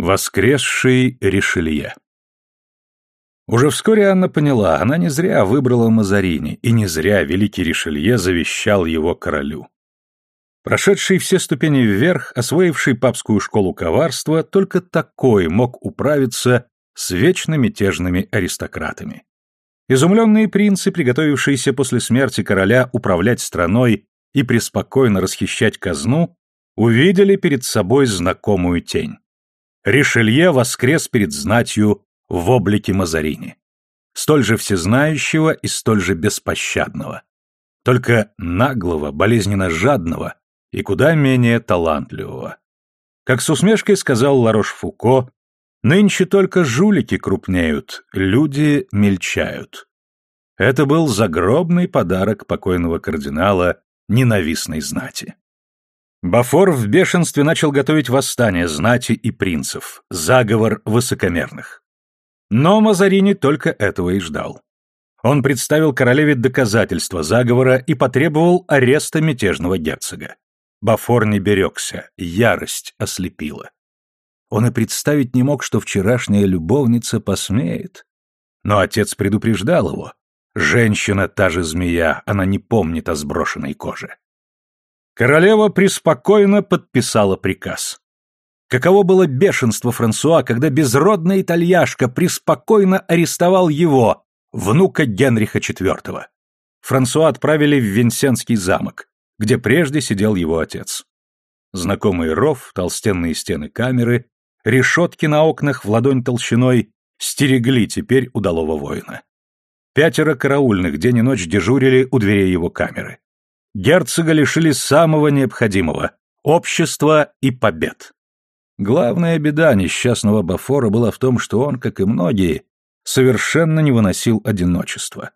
Воскресший Ришелье Уже вскоре Анна поняла, она не зря выбрала Мазарини, и не зря великий Ришелье завещал его королю. Прошедший все ступени вверх, освоивший папскую школу коварства, только такой мог управиться с вечно мятежными аристократами. Изумленные принцы, приготовившиеся после смерти короля управлять страной и преспокойно расхищать казну, увидели перед собой знакомую тень. Ришелье воскрес перед знатью в облике Мазарини. Столь же всезнающего и столь же беспощадного. Только наглого, болезненно жадного и куда менее талантливого. Как с усмешкой сказал Ларош-Фуко, нынче только жулики крупнеют, люди мельчают. Это был загробный подарок покойного кардинала ненавистной знати. Бафор в бешенстве начал готовить восстание знати и принцев, заговор высокомерных. Но Мазарини только этого и ждал. Он представил королеве доказательства заговора и потребовал ареста мятежного герцога. Бафор не берегся, ярость ослепила. Он и представить не мог, что вчерашняя любовница посмеет. Но отец предупреждал его. Женщина та же змея, она не помнит о сброшенной коже. Королева преспокойно подписала приказ. Каково было бешенство Франсуа, когда безродная итальяшка преспокойно арестовал его, внука Генриха IV. Франсуа отправили в Винсентский замок, где прежде сидел его отец. Знакомый ров, толстенные стены камеры, решетки на окнах в ладонь толщиной стерегли теперь удалого воина. Пятеро караульных день и ночь дежурили у дверей его камеры. Герцога лишили самого необходимого – общества и побед. Главная беда несчастного Бафора была в том, что он, как и многие, совершенно не выносил одиночества.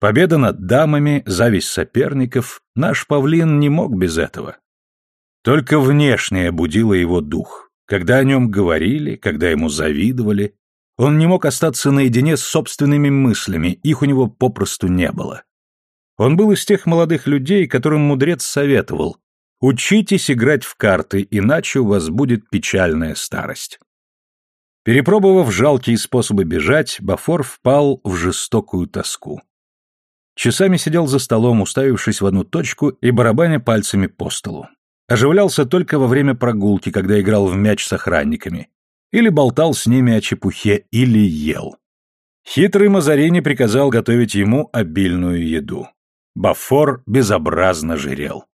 Победа над дамами, зависть соперников, наш павлин не мог без этого. Только внешнее будило его дух. Когда о нем говорили, когда ему завидовали, он не мог остаться наедине с собственными мыслями, их у него попросту не было. Он был из тех молодых людей, которым мудрец советовал «Учитесь играть в карты, иначе у вас будет печальная старость». Перепробовав жалкие способы бежать, Бафор впал в жестокую тоску. Часами сидел за столом, уставившись в одну точку и барабаня пальцами по столу. Оживлялся только во время прогулки, когда играл в мяч с охранниками. Или болтал с ними о чепухе, или ел. Хитрый Мазарини приказал готовить ему обильную еду. Бафор безобразно жирел.